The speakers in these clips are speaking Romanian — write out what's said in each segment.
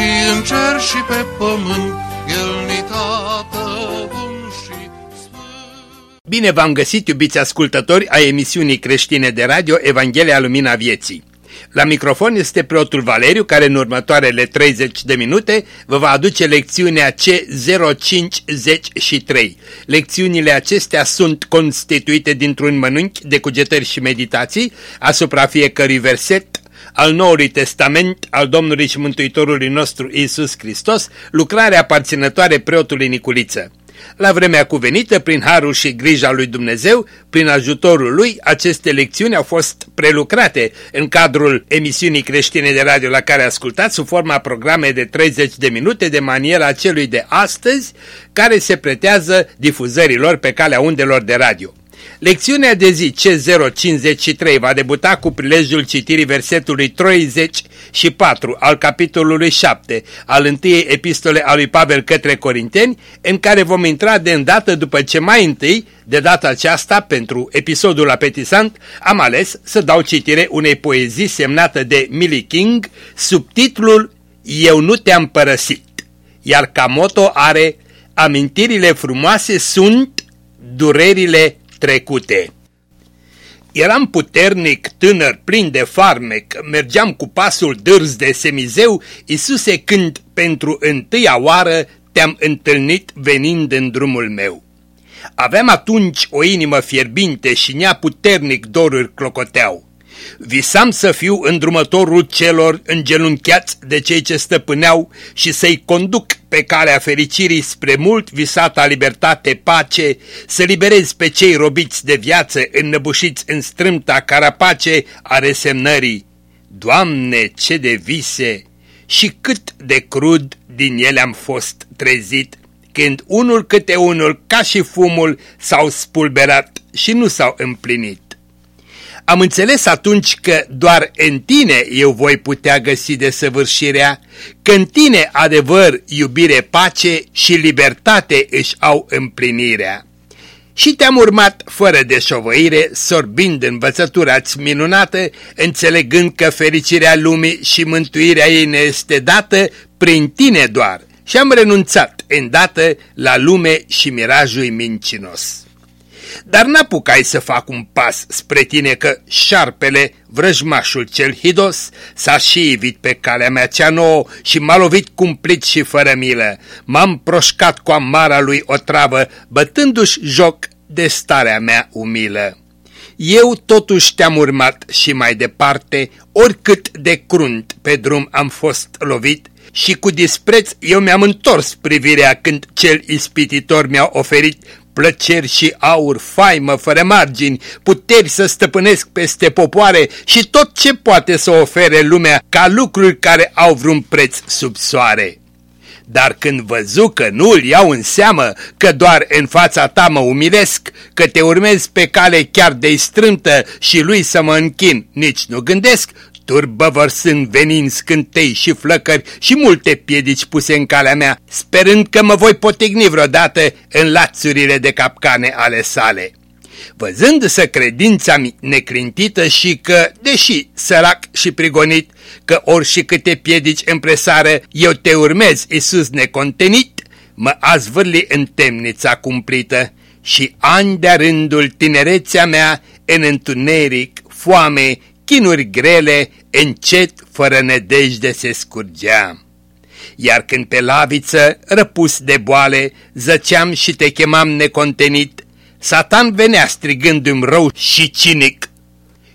și în cer și pe pământ, El ni tată bun și sfânt. Bine v-am găsit, iubiți ascultători, a emisiunii creștine de radio Evanghelia Lumina Vieții. La microfon este preotul Valeriu, care în următoarele 30 de minute vă va aduce lecțiunea C0503. Lecțiunile acestea sunt constituite dintr-un mănânchi de cugetări și meditații asupra fiecărui verset al Noului Testament al Domnului și Mântuitorului nostru Isus Hristos, lucrare aparținătoare preotului Niculiță. La vremea cuvenită, prin harul și grija lui Dumnezeu, prin ajutorul lui, aceste lecțiuni au fost prelucrate în cadrul emisiunii creștine de radio la care ascultați sub forma programe de 30 de minute de maniera celui de astăzi, care se pretează difuzărilor pe calea undelor de radio. Lecțiunea de zi C053 va debuta cu prilejul citirii versetului 34 al capitolului 7 al întâiei epistole a lui Pavel către Corinteni, în care vom intra de îndată după ce mai întâi, de data aceasta, pentru episodul apetisant, am ales să dau citire unei poezii semnată de Millie King, sub titlul Eu nu te-am părăsit, iar ca moto are Amintirile frumoase sunt durerile trecute. Eram puternic, tânăr, plin de farmec, mergeam cu pasul dârz de semizeu, Iisuse, când pentru întâia oară te-am întâlnit venind în drumul meu. Aveam atunci o inimă fierbinte și nea puternic doruri clocoteau. Visam să fiu îndrumătorul celor îngenunchiați de cei ce stăpâneau și să-i conduc pe calea fericirii spre mult visata libertate, pace, să liberez pe cei robiți de viață înnăbușiți în strâmta carapace a resemnării. Doamne, ce de vise și cât de crud din ele am fost trezit, când unul câte unul, ca și fumul, s-au spulberat și nu s-au împlinit. Am înțeles atunci că doar în tine eu voi putea găsi desăvârșirea, că în tine adevăr, iubire, pace și libertate își au împlinirea. Și te-am urmat fără deșovăire, sorbind învățătura-ți minunată, înțelegând că fericirea lumii și mântuirea ei ne este dată prin tine doar. Și am renunțat îndată la lume și mirajul mincinos. Dar n-apucai să fac un pas spre tine că șarpele, vrăjmașul cel hidos, s-a și ivit pe calea mea cea nouă și m-a lovit cumplit și fără milă. M-am proșcat cu amara lui o travă, bătându-și joc de starea mea umilă. Eu totuși te-am urmat și mai departe, oricât de crunt pe drum am fost lovit, și cu dispreț eu mi-am întors privirea când cel ispititor mi-a oferit plăceri și aur, faimă fără margini, puteri să stăpânesc peste popoare și tot ce poate să ofere lumea ca lucruri care au vreun preț sub soare. Dar când văzu că nu-l iau în seamă, că doar în fața ta mă umilesc, că te urmez pe cale chiar de strântă și lui să mă închin, nici nu gândesc, turbă vărsând venind scântei și flăcări și multe piedici puse în calea mea, sperând că mă voi potigni vreodată în lațurile de capcane ale sale. Văzând-să credința neclintită și că, deși sărac și prigonit, că ori și câte piedici împresară, eu te urmez, Iisus necontenit, mă azvârli în temnița cumplită și ani de rândul tinerețea mea în întuneric, foame, chinuri grele, încet, fără nedejde se scurgea. Iar când pe laviță, răpus de boale, zăceam și te chemam necontenit, Satan venea strigându-mi rău și cinic.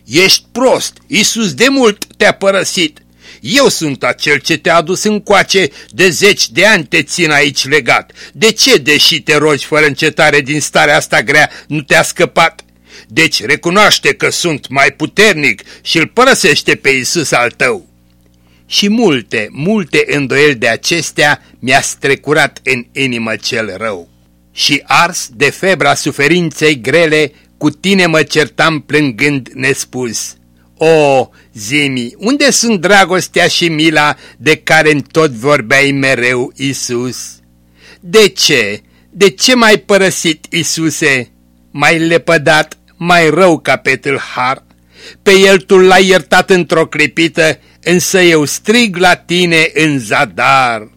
Ești prost, Iisus de mult te-a părăsit. Eu sunt acel ce te-a adus încoace, de zeci de ani te țin aici legat. De ce, deși te rogi fără încetare din starea asta grea, nu te-a scăpat? Deci recunoaște că sunt mai puternic și îl părăsește pe Isus al tău. și multe, multe îndoieli de acestea mi-a strecurat în inimă cel rău. Și ars de febra suferinței grele, cu tine mă certam plângând nespus. O, zimi, unde sunt dragostea și mila de care în tot vorbeai mereu, Isus? De ce? De ce m-ai părăsit, Isuse? M-ai lepădat mai rău ca pe tâlhar? Pe el tu l-ai iertat într-o clipită, însă eu strig la tine în zadar.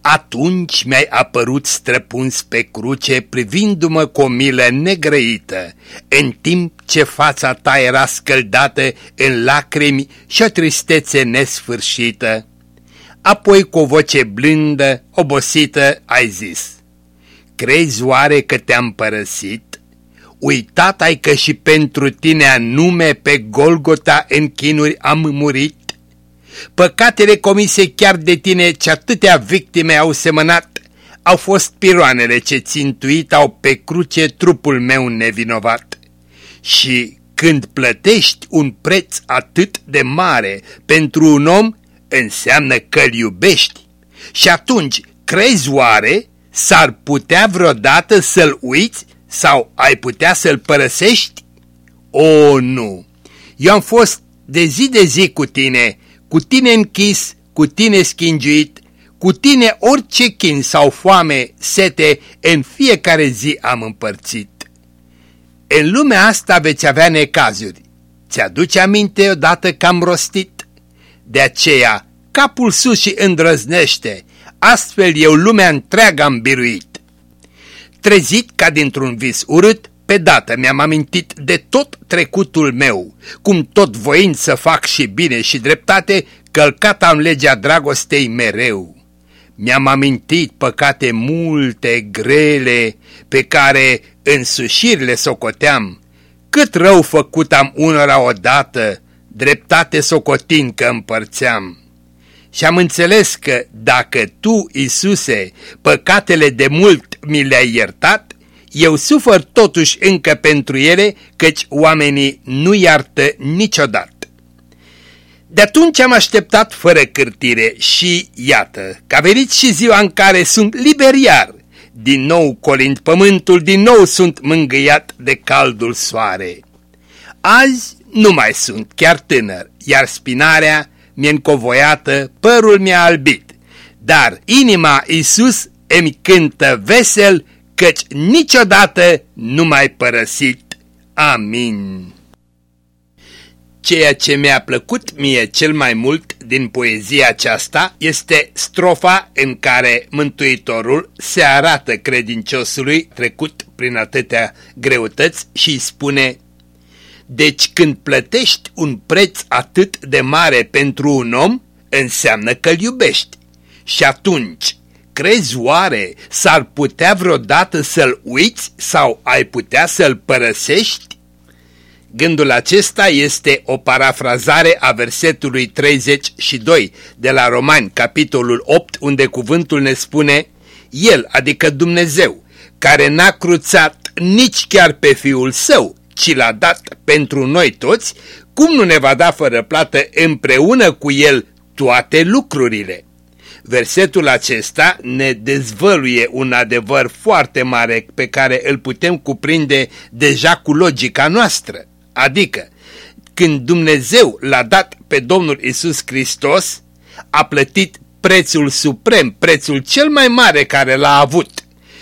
Atunci mi-ai apărut străpuns pe cruce, privindu-mă cu o milă negrăită, în timp ce fața ta era scăldată în lacrimi și o tristețe nesfârșită. Apoi cu o voce blândă, obosită, ai zis, Crezi oare că te-am părăsit? Uitat ai că și pentru tine anume pe Golgota în chinuri am murit? Păcatele comise chiar de tine ce atâtea victime au semănat, au fost piroanele ce țintuit au pe cruce trupul meu nevinovat. Și când plătești un preț atât de mare pentru un om, înseamnă că îl iubești. Și atunci, crezi oare, s-ar putea vreodată să-l uiți sau ai putea să-l părăsești? O, nu! Eu am fost de zi de zi cu tine, cu tine închis, cu tine schingiuit, cu tine orice chin sau foame, sete, în fiecare zi am împărțit. În lumea asta veți avea necazuri. Ți-aduce aminte odată că am rostit? De aceea, capul sus și îndrăznește, astfel eu lumea întreagă am biruit. Trezit ca dintr-un vis urât, pe dată mi-am amintit de tot trecutul meu, cum tot voind să fac și bine și dreptate, călcat am legea dragostei mereu. Mi-am amintit păcate multe, grele, pe care însușirile socoteam. Cât rău făcut am unora odată, dreptate socotind că împărțeam. Și am înțeles că dacă tu, Isuse, păcatele de mult mi le-ai iertat, eu sufăr totuși încă pentru ele, căci oamenii nu iartă niciodată. De atunci am așteptat fără cârtire și iată că a venit și ziua în care sunt liber iar. Din nou colind pământul, din nou sunt mângâiat de caldul soare. Azi nu mai sunt chiar tânăr, iar spinarea mi-e încovoiată, părul mi-a albit. Dar inima Iisus îmi cântă vesel căci niciodată nu mai părăsit. Amin. Ceea ce mi-a plăcut mie cel mai mult din poezia aceasta este strofa în care Mântuitorul se arată credinciosului trecut prin atâtea greutăți și îi spune Deci când plătești un preț atât de mare pentru un om, înseamnă că-l iubești. Și atunci Crezi oare s-ar putea vreodată să-l uiți sau ai putea să-l părăsești? Gândul acesta este o parafrazare a versetului 32 de la Romani, capitolul 8, unde cuvântul ne spune El, adică Dumnezeu, care n-a cruțat nici chiar pe Fiul Său, ci l-a dat pentru noi toți, cum nu ne va da fără plată împreună cu El toate lucrurile? Versetul acesta ne dezvăluie un adevăr foarte mare pe care îl putem cuprinde deja cu logica noastră. Adică, când Dumnezeu l-a dat pe Domnul Isus Hristos, a plătit prețul suprem, prețul cel mai mare care l-a avut.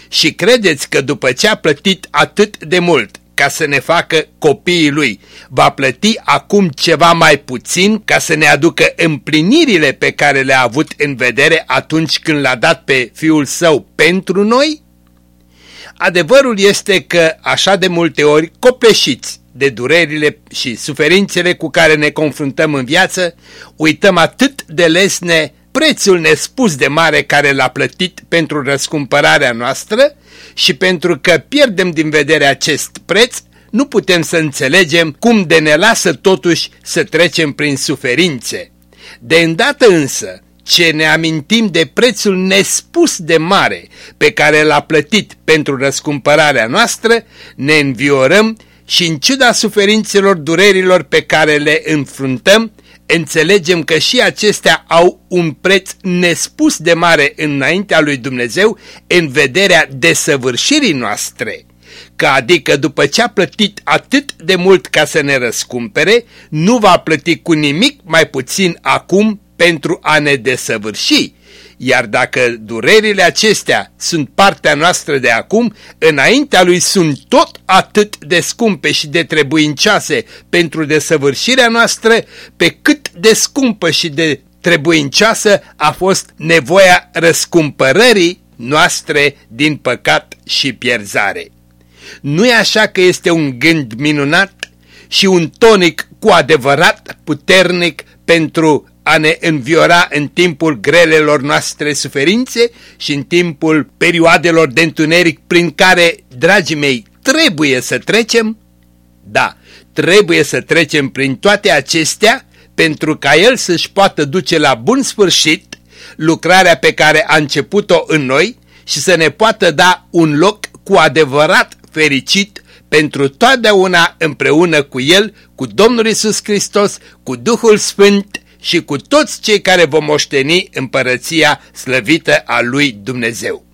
Și credeți că după ce a plătit atât de mult, ca să ne facă copiii lui. Va plăti acum ceva mai puțin ca să ne aducă împlinirile pe care le-a avut în vedere atunci când l-a dat pe fiul său pentru noi? Adevărul este că așa de multe ori copleșiți de durerile și suferințele cu care ne confruntăm în viață, uităm atât de lesne prețul nespus de mare care l-a plătit pentru răscumpărarea noastră și pentru că pierdem din vedere acest preț, nu putem să înțelegem cum de ne lasă totuși să trecem prin suferințe. De îndată însă, ce ne amintim de prețul nespus de mare pe care l-a plătit pentru răscumpărarea noastră, ne înviorăm și în ciuda suferințelor, durerilor pe care le înfruntăm, înțelegem că și acestea au un preț nespus de mare înaintea lui Dumnezeu în vederea desăvârșirii noastre că adică după ce a plătit atât de mult ca să ne răscumpere, nu va plăti cu nimic mai puțin acum pentru a ne desăvârși. Iar dacă durerile acestea sunt partea noastră de acum, înaintea lui sunt tot atât de scumpe și de trebuincioase pentru desăvârșirea noastră, pe cât de scumpă și de trebuincioasă a fost nevoia răscumpărării noastre din păcat și pierzare. Nu e așa că este un gând minunat și un tonic cu adevărat puternic pentru a ne înviora în timpul grelelor noastre suferințe și în timpul perioadelor de întuneric prin care, dragii mei, trebuie să trecem? Da, trebuie să trecem prin toate acestea pentru ca El să-și poată duce la bun sfârșit lucrarea pe care a început-o în noi și să ne poată da un loc cu adevărat fericit pentru totdeauna împreună cu El, cu Domnul Isus Hristos, cu Duhul Sfânt și cu toți cei care vom moșteni împărăția slăvită a lui Dumnezeu.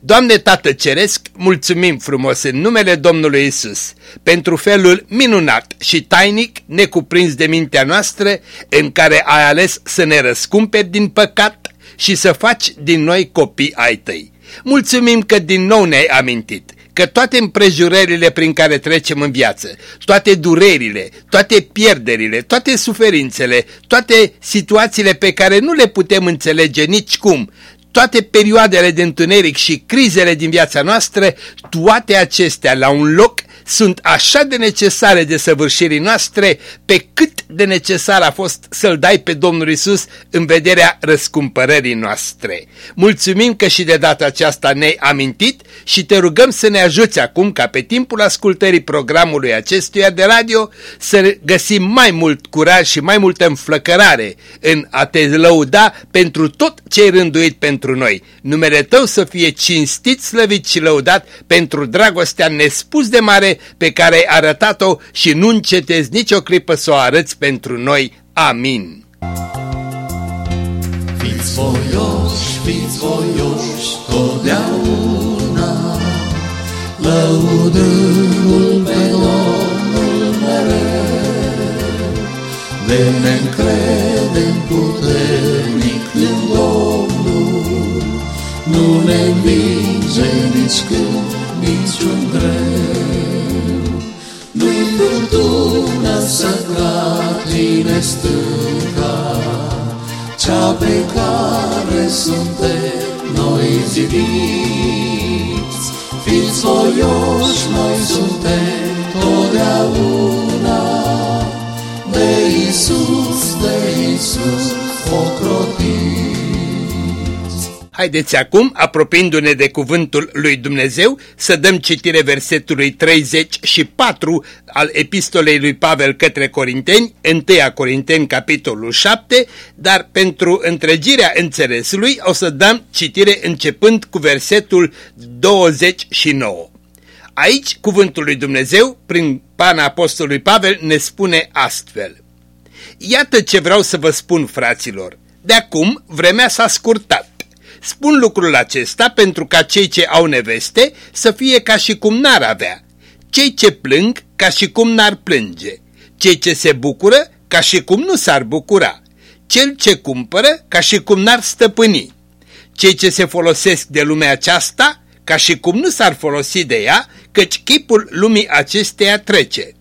Doamne Tată Ceresc, mulțumim frumos în numele Domnului Isus pentru felul minunat și tainic necuprins de mintea noastră în care ai ales să ne răscumperi din păcat și să faci din noi copii ai tăi. Mulțumim că din nou ne-ai amintit că toate împrejurările prin care trecem în viață, toate durerile, toate pierderile, toate suferințele, toate situațiile pe care nu le putem înțelege nici cum, toate perioadele de întuneric și crizele din viața noastră, toate acestea la un loc sunt așa de necesare de săvârșirii noastre, pe cât de necesar a fost să-L dai pe Domnul Isus în vederea răscumpărării noastre. Mulțumim că și de data aceasta ne-ai amintit și te rugăm să ne ajuți acum ca pe timpul ascultării programului acestuia de radio să găsim mai mult curaj și mai multă înflăcărare în a te lăuda pentru tot ce ai rânduit pentru noi. Numele Tău să fie cinstit, slăvit și lăudat pentru dragostea nespus de mare pe care ai arătat-o și nu încetezi nicio clipă să o arăți pentru noi. Amin. Fiți voioși, fiți voioși, totdeauna, lăudându-L pe Domnul mereu, de ne încredem puternic în Domnul, nu ne învinge nici când, niciun clatine stânca, cea pe care suntem noi zidiți. Fiți voioși, noi suntem totdeauna de Iisus, de Iisus, ocrotiți. Haideți acum, apropiindu-ne de cuvântul lui Dumnezeu, să dăm citire versetului 34 al epistolei lui Pavel către Corinteni, 1 Corinteni, capitolul 7, dar pentru întregirea înțelesului o să dăm citire începând cu versetul 29. Aici, cuvântul lui Dumnezeu, prin pana apostolului Pavel, ne spune astfel. Iată ce vreau să vă spun, fraților. De acum, vremea s-a scurtat. Spun lucrul acesta pentru ca cei ce au neveste să fie ca și cum n-ar avea, cei ce plâng ca și cum n-ar plânge, cei ce se bucură ca și cum nu s-ar bucura, cel ce cumpără ca și cum n-ar stăpâni, cei ce se folosesc de lumea aceasta ca și cum nu s-ar folosi de ea, căci chipul lumii acesteia trece.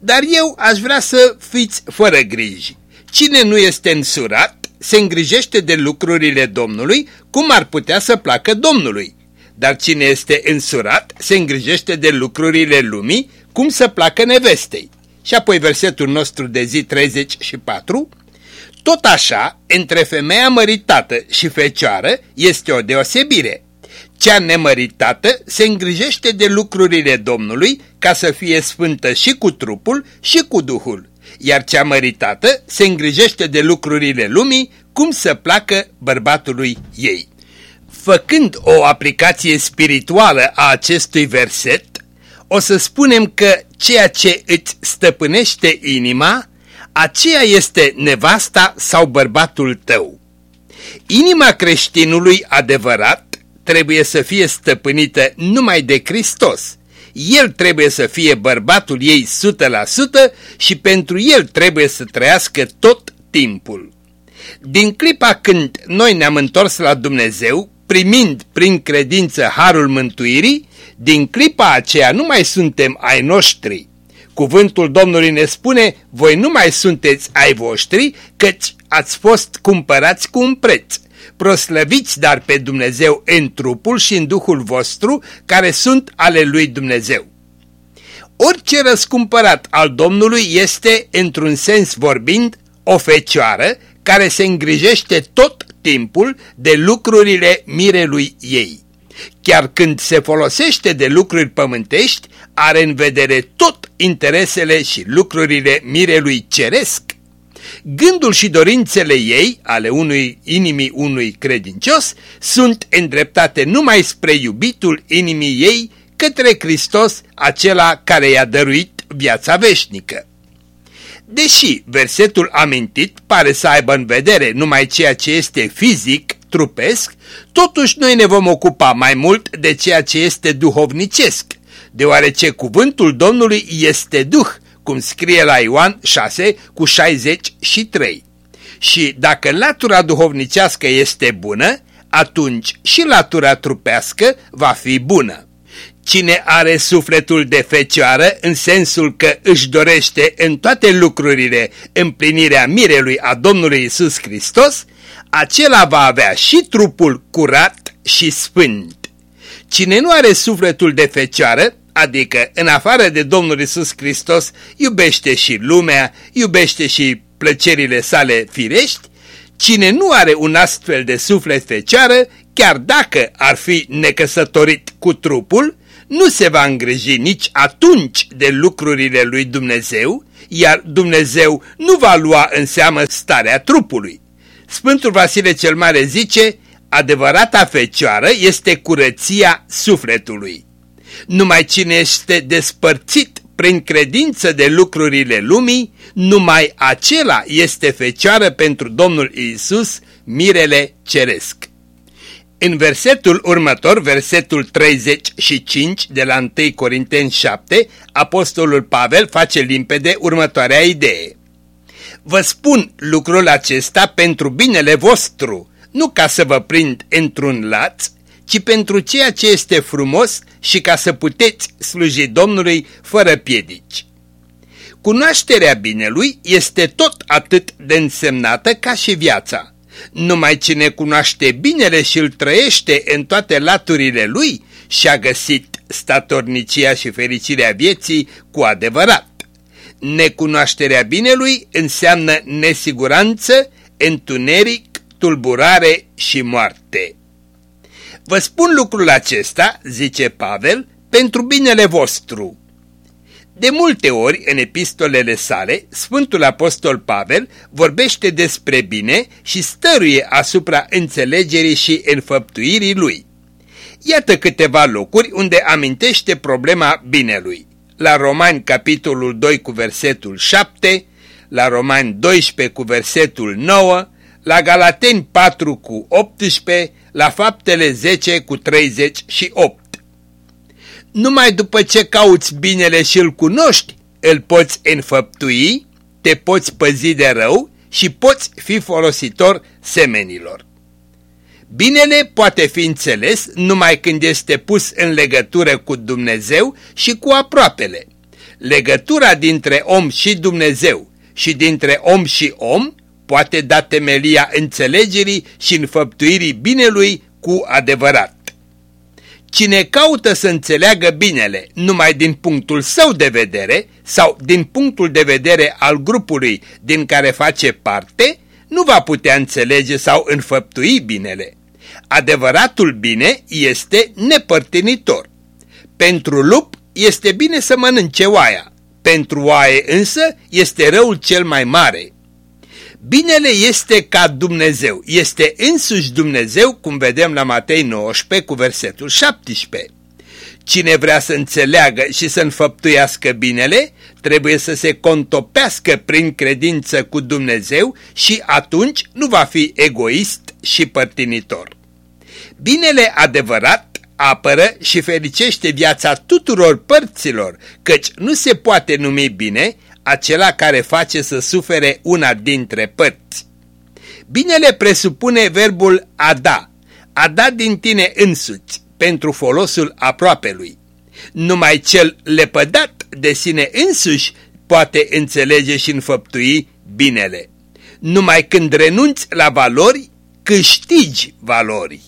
Dar eu aș vrea să fiți fără griji. Cine nu este însurat, se îngrijește de lucrurile Domnului, cum ar putea să placă Domnului. Dar cine este însurat, se îngrijește de lucrurile lumii, cum să placă nevestei. Și apoi versetul nostru de zi 34, tot așa, între femeia măritată și fecioară este o deosebire. Cea nemăritată se îngrijește de lucrurile Domnului ca să fie sfântă și cu trupul și cu Duhul iar cea măritată se îngrijește de lucrurile lumii cum să placă bărbatului ei. Făcând o aplicație spirituală a acestui verset, o să spunem că ceea ce îți stăpânește inima, aceea este nevasta sau bărbatul tău. Inima creștinului adevărat trebuie să fie stăpânită numai de Hristos. El trebuie să fie bărbatul ei 100% și pentru el trebuie să trăiască tot timpul. Din clipa când noi ne-am întors la Dumnezeu, primind prin credință harul mântuirii, din clipa aceea nu mai suntem ai noștri. Cuvântul Domnului ne spune, voi nu mai sunteți ai voștri, căci ați fost cumpărați cu un preț. Proslăviți dar pe Dumnezeu în trupul și în Duhul vostru, care sunt ale lui Dumnezeu. Orice răscumpărat al Domnului este, într-un sens vorbind, o fecioară care se îngrijește tot timpul de lucrurile mirelui ei. Chiar când se folosește de lucruri pământești, are în vedere tot interesele și lucrurile mirelui ceresc. Gândul și dorințele ei, ale unui inimii unui credincios, sunt îndreptate numai spre iubitul inimii ei către Hristos, acela care i-a dăruit viața veșnică. Deși versetul amintit pare să aibă în vedere numai ceea ce este fizic, trupesc, totuși noi ne vom ocupa mai mult de ceea ce este duhovnicesc, deoarece cuvântul Domnului este Duh, cum scrie la Ioan 6 cu 63. Și dacă latura duhovnicească este bună, atunci și latura trupească va fi bună. Cine are sufletul de fecioară în sensul că își dorește în toate lucrurile împlinirea mirelui a Domnului Isus Hristos, acela va avea și trupul curat și sfânt. Cine nu are sufletul de fecioară, adică în afară de Domnul Isus Hristos, iubește și lumea, iubește și plăcerile sale firești, cine nu are un astfel de suflet fecioară, chiar dacă ar fi necăsătorit cu trupul, nu se va îngriji nici atunci de lucrurile lui Dumnezeu, iar Dumnezeu nu va lua în seamă starea trupului. Sfântul Vasile cel Mare zice, adevărata fecioară este curăția sufletului. Numai cine este despărțit prin credință de lucrurile lumii, numai acela este fecioară pentru Domnul Isus, mirele ceresc. În versetul următor, versetul 35 de la 1 Corinteni 7, apostolul Pavel face limpede următoarea idee. Vă spun lucrul acesta pentru binele vostru, nu ca să vă prind într-un laț, ci pentru ceea ce este frumos și ca să puteți sluji Domnului fără piedici. Cunoașterea binelui este tot atât de însemnată ca și viața. Numai cine cunoaște binele și îl trăiește în toate laturile lui și-a găsit statornicia și fericirea vieții cu adevărat. Necunoașterea binelui înseamnă nesiguranță, întuneric, tulburare și moarte. Vă spun lucrul acesta, zice Pavel, pentru binele vostru. De multe ori, în epistolele sale, Sfântul Apostol Pavel vorbește despre bine și stăruie asupra înțelegerii și înfăptuirii lui. Iată câteva locuri unde amintește problema binelui. La Romani, capitolul 2 cu versetul 7, la Romani 12 cu versetul 9, la Galateni 4 cu 18, la Faptele 10 cu 38. Numai după ce cauți binele și îl cunoști, îl poți înfăptui, te poți păzi de rău și poți fi folositor semenilor. Binele poate fi înțeles numai când este pus în legătură cu Dumnezeu și cu aproapele. Legătura dintre om și Dumnezeu și dintre om și om poate da temelia înțelegerii și înfăptuirii binelui cu adevărat. Cine caută să înțeleagă binele numai din punctul său de vedere sau din punctul de vedere al grupului din care face parte, nu va putea înțelege sau înfăptui binele. Adevăratul bine este nepărtinitor. Pentru lup este bine să mănânce oaia, pentru oaie însă este răul cel mai mare. Binele este ca Dumnezeu, este însuși Dumnezeu, cum vedem la Matei 19 cu versetul 17. Cine vrea să înțeleagă și să înfăptuiască binele, trebuie să se contopească prin credință cu Dumnezeu și atunci nu va fi egoist și părtinitor. Binele adevărat apără și fericește viața tuturor părților, căci nu se poate numi bine acela care face să sufere una dintre părți. Binele presupune verbul a da, a da din tine însuți, pentru folosul aproapelui. Numai cel lepădat de sine însuși poate înțelege și înfăptui binele. Numai când renunți la valori, câștigi valori.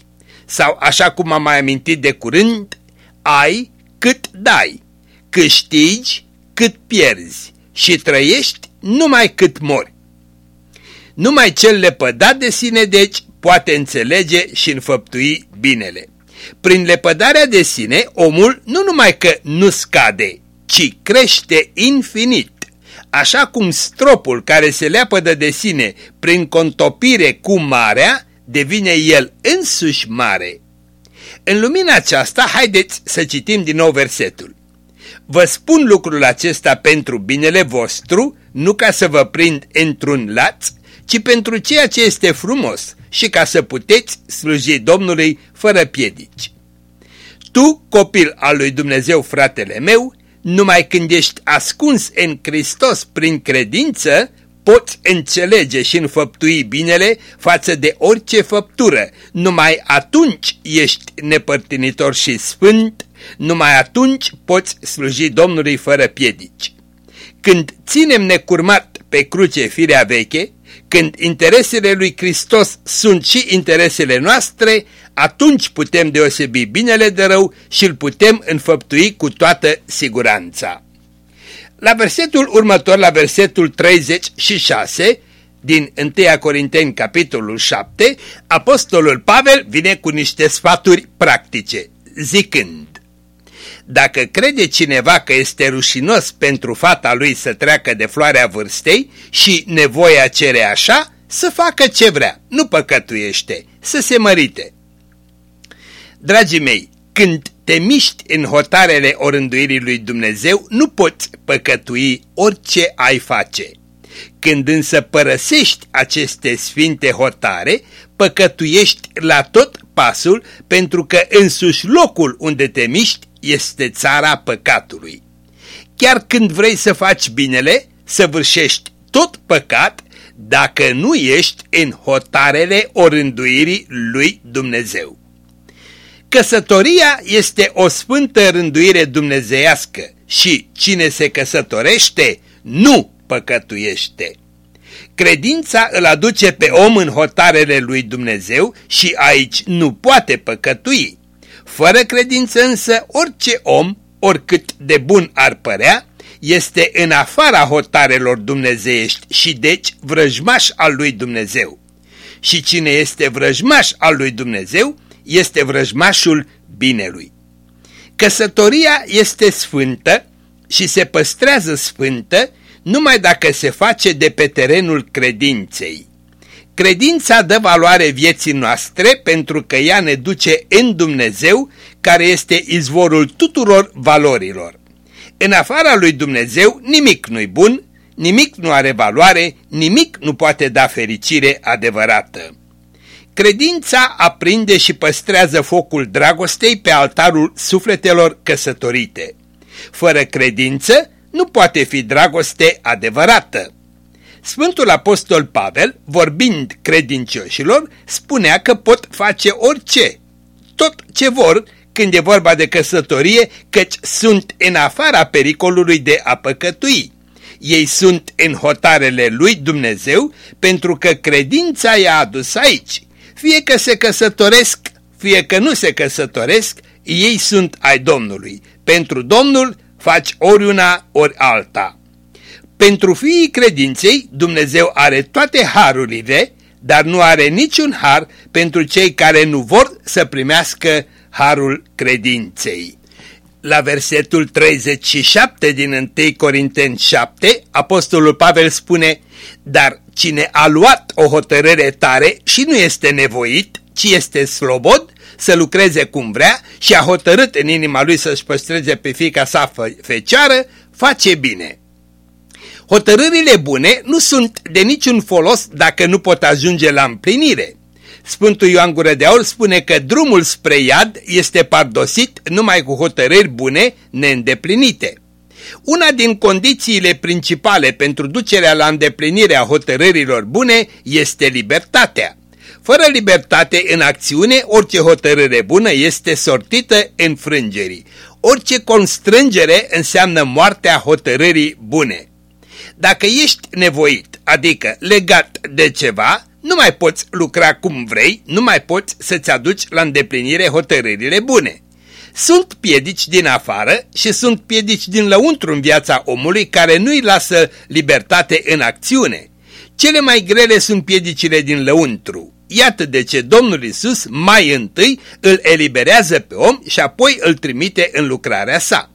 Sau, așa cum am mai amintit de curând, ai cât dai, câștigi cât pierzi și trăiești numai cât mori. Numai cel lepădat de sine, deci, poate înțelege și înfăptui binele. Prin lepădarea de sine, omul nu numai că nu scade, ci crește infinit. Așa cum stropul care se leapădă de sine prin contopire cu marea, devine el însuși mare. În lumina aceasta, haideți să citim din nou versetul. Vă spun lucrul acesta pentru binele vostru, nu ca să vă prind într-un laț, ci pentru ceea ce este frumos și ca să puteți sluji Domnului fără piedici. Tu, copil al lui Dumnezeu, fratele meu, numai când ești ascuns în Hristos prin credință, poți înțelege și înfăptui binele față de orice făptură. Numai atunci ești nepărtinitor și sfânt, numai atunci poți sluji Domnului fără piedici. Când ținem necurmat pe cruce firea veche, când interesele lui Hristos sunt și interesele noastre, atunci putem deosebi binele de rău și îl putem înfăptui cu toată siguranța. La versetul următor, la versetul 36 din 1 Corinteni, capitolul 7, apostolul Pavel vine cu niște sfaturi practice, zicând dacă crede cineva că este rușinos pentru fata lui să treacă de floarea vârstei și nevoia cere așa, să facă ce vrea, nu păcătuiește, să se mărite. Dragii mei, când te miști în hotarele orânduirii lui Dumnezeu, nu poți păcătui orice ai face. Când însă părăsești aceste sfinte hotare, păcătuiești la tot pasul pentru că însuși locul unde te miști este țara păcatului. Chiar când vrei să faci binele, să vârșești tot păcat dacă nu ești în hotarele orânduirii lui Dumnezeu. Căsătoria este o sfântă rânduire dumnezeiască și cine se căsătorește nu păcătuiește. Credința îl aduce pe om în hotarele lui Dumnezeu și aici nu poate păcătui. Fără credință însă, orice om, oricât de bun ar părea, este în afara hotarelor dumnezeiești și deci vrăjmaș al lui Dumnezeu. Și cine este vrăjmaș al lui Dumnezeu, este vrăjmașul binelui. Căsătoria este sfântă și se păstrează sfântă numai dacă se face de pe terenul credinței. Credința dă valoare vieții noastre pentru că ea ne duce în Dumnezeu, care este izvorul tuturor valorilor. În afara lui Dumnezeu nimic nu-i bun, nimic nu are valoare, nimic nu poate da fericire adevărată. Credința aprinde și păstrează focul dragostei pe altarul sufletelor căsătorite. Fără credință nu poate fi dragoste adevărată. Sfântul Apostol Pavel, vorbind credincioșilor, spunea că pot face orice, tot ce vor când e vorba de căsătorie, căci sunt în afara pericolului de a păcătui. Ei sunt în hotarele lui Dumnezeu pentru că credința i-a adus aici. Fie că se căsătoresc, fie că nu se căsătoresc, ei sunt ai Domnului. Pentru Domnul faci ori una, ori alta. Pentru fiii credinței, Dumnezeu are toate harurile, dar nu are niciun har pentru cei care nu vor să primească harul credinței. La versetul 37 din 1 Corinteni 7, Apostolul Pavel spune, Dar cine a luat o hotărâre tare și nu este nevoit, ci este slobod să lucreze cum vrea și a hotărât în inima lui să-și păstreze pe fica sa fecioară, face bine. Hotărârile bune nu sunt de niciun folos dacă nu pot ajunge la împlinire. Sfântul Ioan Gură de Aur spune că drumul spre iad este pardosit numai cu hotărâri bune neîndeplinite. Una din condițiile principale pentru ducerea la îndeplinire a hotărârilor bune este libertatea. Fără libertate în acțiune, orice hotărâre bună este sortită în frângerii. Orice constrângere înseamnă moartea hotărârii bune. Dacă ești nevoit, adică legat de ceva, nu mai poți lucra cum vrei, nu mai poți să-ți aduci la îndeplinire hotărârile bune. Sunt piedici din afară și sunt piedici din lăuntru în viața omului care nu-i lasă libertate în acțiune. Cele mai grele sunt piedicile din lăuntru. Iată de ce Domnul Isus mai întâi îl eliberează pe om și apoi îl trimite în lucrarea sa.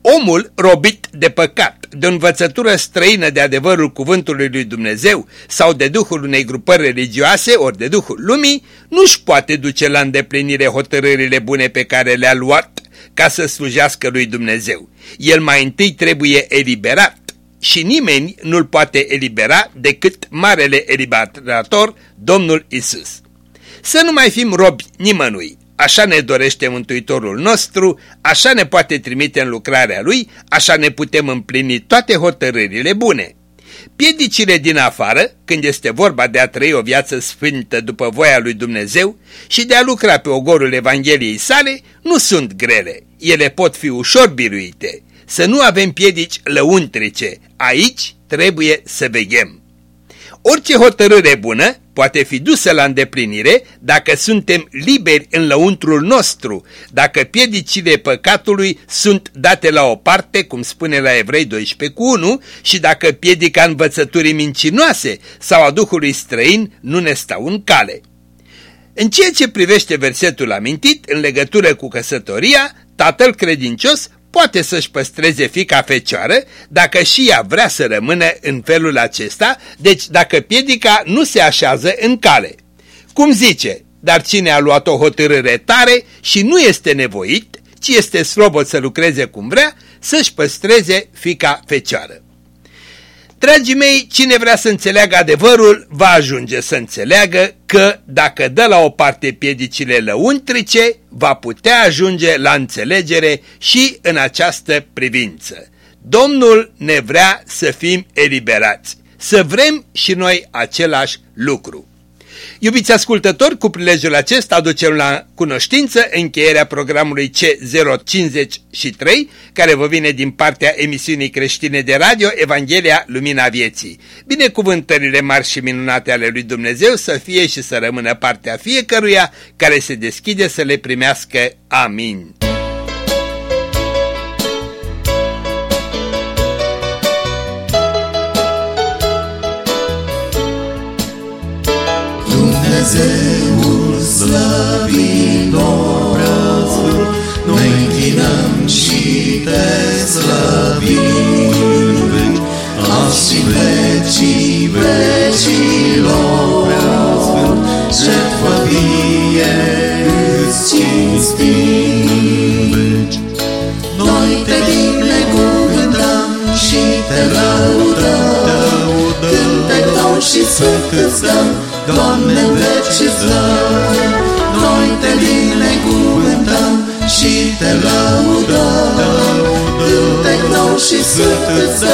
Omul robit de păcat, de o învățătură străină de adevărul cuvântului lui Dumnezeu sau de duhul unei grupări religioase ori de duhul lumii, nu-și poate duce la îndeplinire hotărârile bune pe care le-a luat ca să slujească lui Dumnezeu. El mai întâi trebuie eliberat și nimeni nu-l poate elibera decât marele eliberator, Domnul Isus. Să nu mai fim robi nimănui, Așa ne dorește Mântuitorul nostru, așa ne poate trimite în lucrarea Lui, așa ne putem împlini toate hotărârile bune. Piedicile din afară, când este vorba de a trăi o viață sfântă după voia lui Dumnezeu și de a lucra pe ogorul Evangheliei sale, nu sunt grele. Ele pot fi ușor biruite. Să nu avem piedici lăuntrice. Aici trebuie să veghem. Orice hotărâre bună poate fi dusă la îndeplinire dacă suntem liberi în lăuntrul nostru, dacă piedicile păcatului sunt date la o parte, cum spune la Evrei 12 cu 1, și dacă piedica învățăturii mincinoase sau a Duhului străin nu ne stau în cale. În ceea ce privește versetul amintit, în legătură cu căsătoria, tatăl credincios poate să-și păstreze fica fecioară dacă și ea vrea să rămână în felul acesta, deci dacă piedica nu se așează în cale. Cum zice, dar cine a luat o hotărâre tare și nu este nevoit, ci este slobod să lucreze cum vrea, să-și păstreze fica fecioară. Dragii mei, cine vrea să înțeleagă adevărul, va ajunge să înțeleagă că dacă dă la o parte piedicile lăuntrice, va putea ajunge la înțelegere și în această privință. Domnul ne vrea să fim eliberați, să vrem și noi același lucru. Iubiți ascultători, cu prilejul acesta aducem la cunoștință încheierea programului C053, care vă vine din partea emisiunii creștine de radio Evanghelia Lumina Vieții. Binecuvântările mari și minunate ale lui Dumnezeu să fie și să rămână partea fiecăruia care se deschide să le primească. Amin. Dumnezeul slăvitor, noi închinăm și te slăvim, azi și vecii vecilor, jertfă vie îți cinstim. Noi te binecuvântăm și te lăudăm, cântec nou și sfânt îți dăm, Doamne, veci îți noi te binecuvântăm și te lăudăm. Cântec nou și sfânt îți